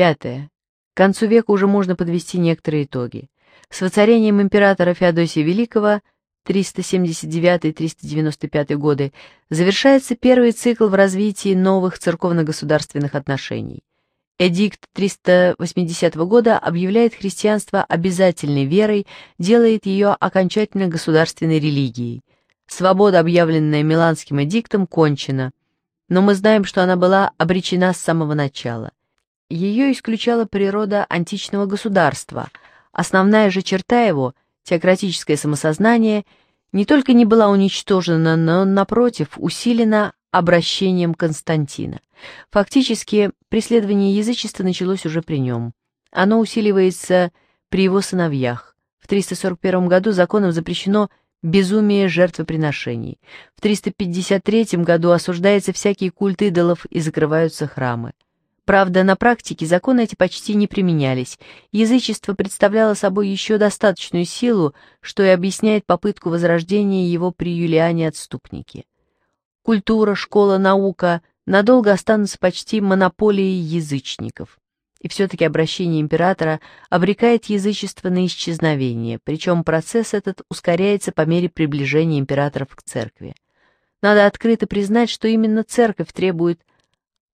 Пятое. К концу века уже можно подвести некоторые итоги. С воцарением императора Феодосия Великого 379-395 годы завершается первый цикл в развитии новых церковно-государственных отношений. Эдикт 380 года объявляет христианство обязательной верой, делает ее окончательно государственной религией. Свобода, объявленная Миланским эдиктом, кончена, но мы знаем, что она была обречена с самого начала. Ее исключала природа античного государства. Основная же черта его, теократическое самосознание, не только не была уничтожена, но, напротив, усилена обращением Константина. Фактически, преследование язычества началось уже при нем. Оно усиливается при его сыновьях. В 341 году законом запрещено безумие жертвоприношений. В 353 году осуждаются всякие культы идолов и закрываются храмы. Правда, на практике законы эти почти не применялись. Язычество представляло собой еще достаточную силу, что и объясняет попытку возрождения его при Юлиане отступники. Культура, школа, наука надолго останутся почти монополией язычников. И все-таки обращение императора обрекает язычество на исчезновение, причем процесс этот ускоряется по мере приближения императоров к церкви. Надо открыто признать, что именно церковь требует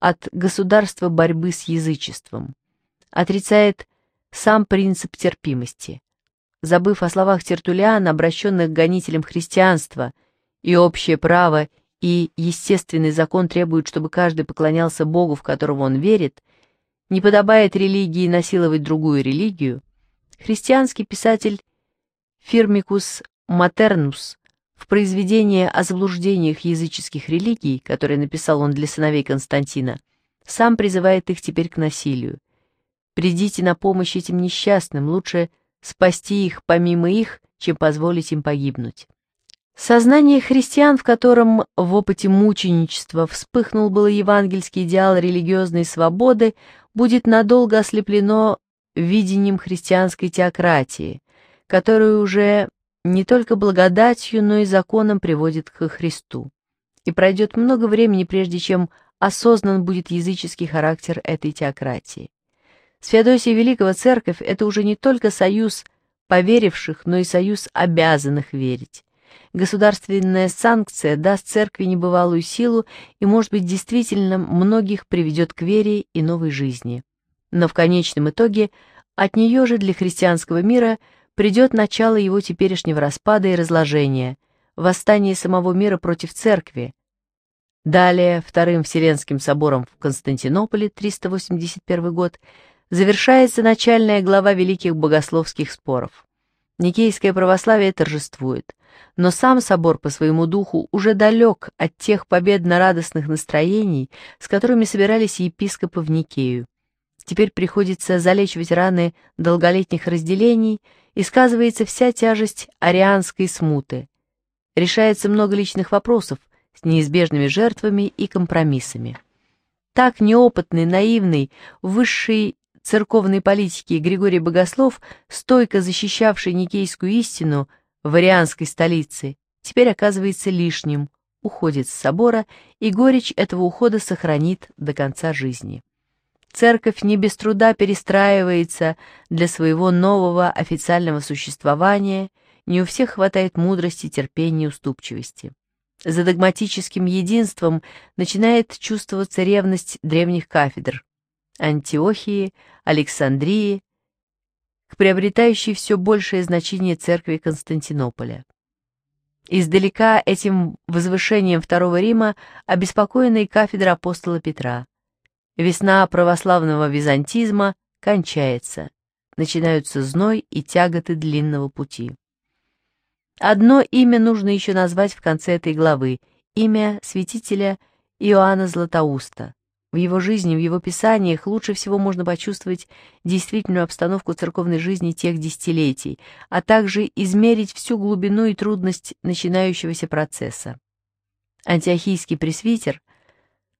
от государства борьбы с язычеством, отрицает сам принцип терпимости, забыв о словах Тертулиана, обращенных к гонителям христианства, и общее право и естественный закон требуют, чтобы каждый поклонялся Богу, в которого он верит, не подобает религии насиловать другую религию, христианский писатель Фирмикус Матернус в произведении о заблуждениях языческих религий, которое написал он для сыновей Константина, сам призывает их теперь к насилию. «Придите на помощь этим несчастным, лучше спасти их помимо их, чем позволить им погибнуть». Сознание христиан, в котором в опыте мученичества вспыхнул был евангельский идеал религиозной свободы, будет надолго ослеплено видением христианской теократии, которую уже не только благодатью, но и законом приводит ко Христу. И пройдет много времени, прежде чем осознан будет языческий характер этой теократии. С Феодосией Великого Церковь – это уже не только союз поверивших, но и союз обязанных верить. Государственная санкция даст церкви небывалую силу и, может быть, действительно многих приведет к вере и новой жизни. Но в конечном итоге от нее же для христианского мира – придет начало его теперешнего распада и разложения, восстание самого мира против церкви. Далее, Вторым Вселенским собором в Константинополе, 381 год, завершается начальная глава великих богословских споров. Никейское православие торжествует, но сам собор по своему духу уже далек от тех победно-радостных настроений, с которыми собирались епископы в Никею. Теперь приходится залечивать раны долголетних разделений и сказывается вся тяжесть арианской смуты. Решается много личных вопросов с неизбежными жертвами и компромиссами. Так неопытный, наивный, высший церковной политики Григорий Богослов, стойко защищавший никейскую истину в арианской столице, теперь оказывается лишним, уходит с собора, и горечь этого ухода сохранит до конца жизни церковь не без труда перестраивается для своего нового официального существования, не у всех хватает мудрости, терпения и уступчивости. За догматическим единством начинает чувствоваться ревность древних кафедр – Антиохии, Александрии, к приобретающей все большее значение церкви Константинополя. Издалека этим возвышением Второго Рима обеспокоены и кафедра апостола Петра. Весна православного византизма кончается. Начинаются зной и тяготы длинного пути. Одно имя нужно еще назвать в конце этой главы – имя святителя Иоанна Златоуста. В его жизни, в его писаниях лучше всего можно почувствовать действительную обстановку церковной жизни тех десятилетий, а также измерить всю глубину и трудность начинающегося процесса. Антиохийский пресвитер –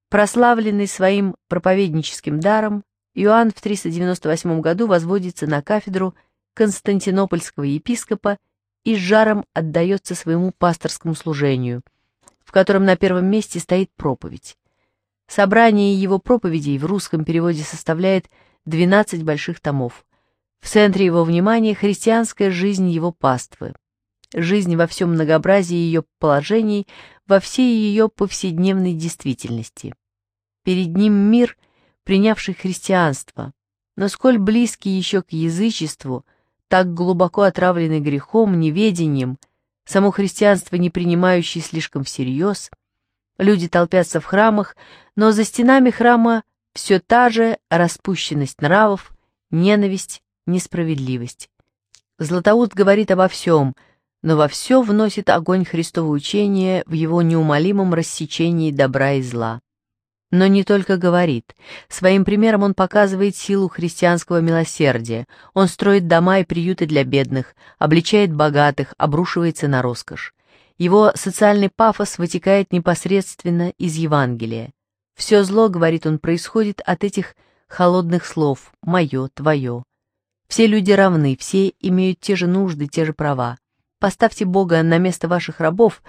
Прославленный своим проповедническим даром, Иоанн в 398 году возводится на кафедру константинопольского епископа и с жаром отдается своему пасторскому служению, в котором на первом месте стоит проповедь. Собрание его проповедей в русском переводе составляет 12 больших томов. В центре его внимания христианская жизнь его паствы. Жизнь во всем многообразии ее положений – во всей ее повседневной действительности. Перед ним мир, принявший христианство, но сколь близкий еще к язычеству, так глубоко отравленный грехом, неведением, само христианство не принимающее слишком всерьез, люди толпятся в храмах, но за стенами храма все та же распущенность нравов, ненависть, несправедливость. Златоуст говорит обо всем – но во все вносит огонь Христово учение в его неумолимом рассечении добра и зла. Но не только говорит. Своим примером он показывает силу христианского милосердия. Он строит дома и приюты для бедных, обличает богатых, обрушивается на роскошь. Его социальный пафос вытекает непосредственно из Евангелия. Все зло, говорит он, происходит от этих холодных слов «моё», «твоё». Все люди равны, все имеют те же нужды, те же права. Поставьте Бога на место ваших рабов,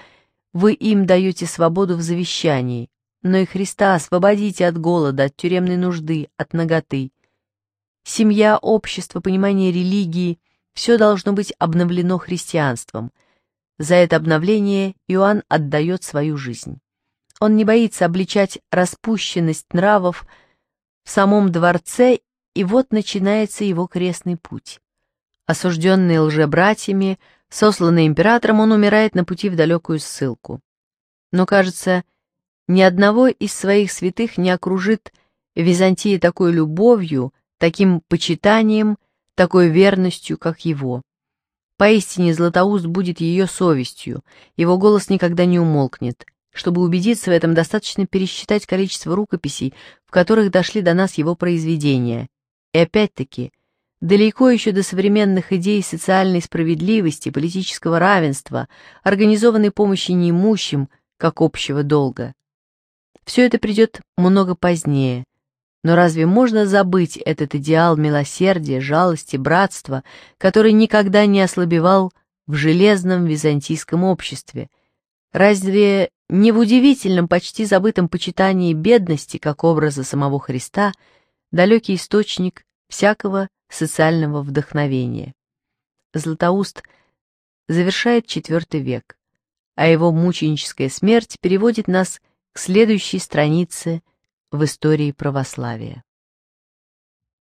вы им даете свободу в завещании, но и Христа освободите от голода, от тюремной нужды, от ноготы. Семья, общество, понимание религии – все должно быть обновлено христианством. За это обновление Иоанн отдает свою жизнь. Он не боится обличать распущенность нравов в самом дворце, и вот начинается его крестный путь. Осужденный лжебратьями – Сосланный императором, он умирает на пути в далекую ссылку. Но, кажется, ни одного из своих святых не окружит Византии такой любовью, таким почитанием, такой верностью, как его. Поистине Златоуст будет ее совестью, его голос никогда не умолкнет. Чтобы убедиться в этом, достаточно пересчитать количество рукописей, в которых дошли до нас его произведения. И опять-таки, далеко еще до современных идей социальной справедливости, политического равенства, организованной помощи неимущим, как общего долга. Все это придет много позднее. Но разве можно забыть этот идеал милосердия, жалости, братства, который никогда не ослабевал в железном византийском обществе? Разве не в удивительном, почти забытом почитании бедности как образа самого Христа далекий источник всякого социального вдохновения. Златоуст завершает IV век, а его мученическая смерть переводит нас к следующей странице в истории православия.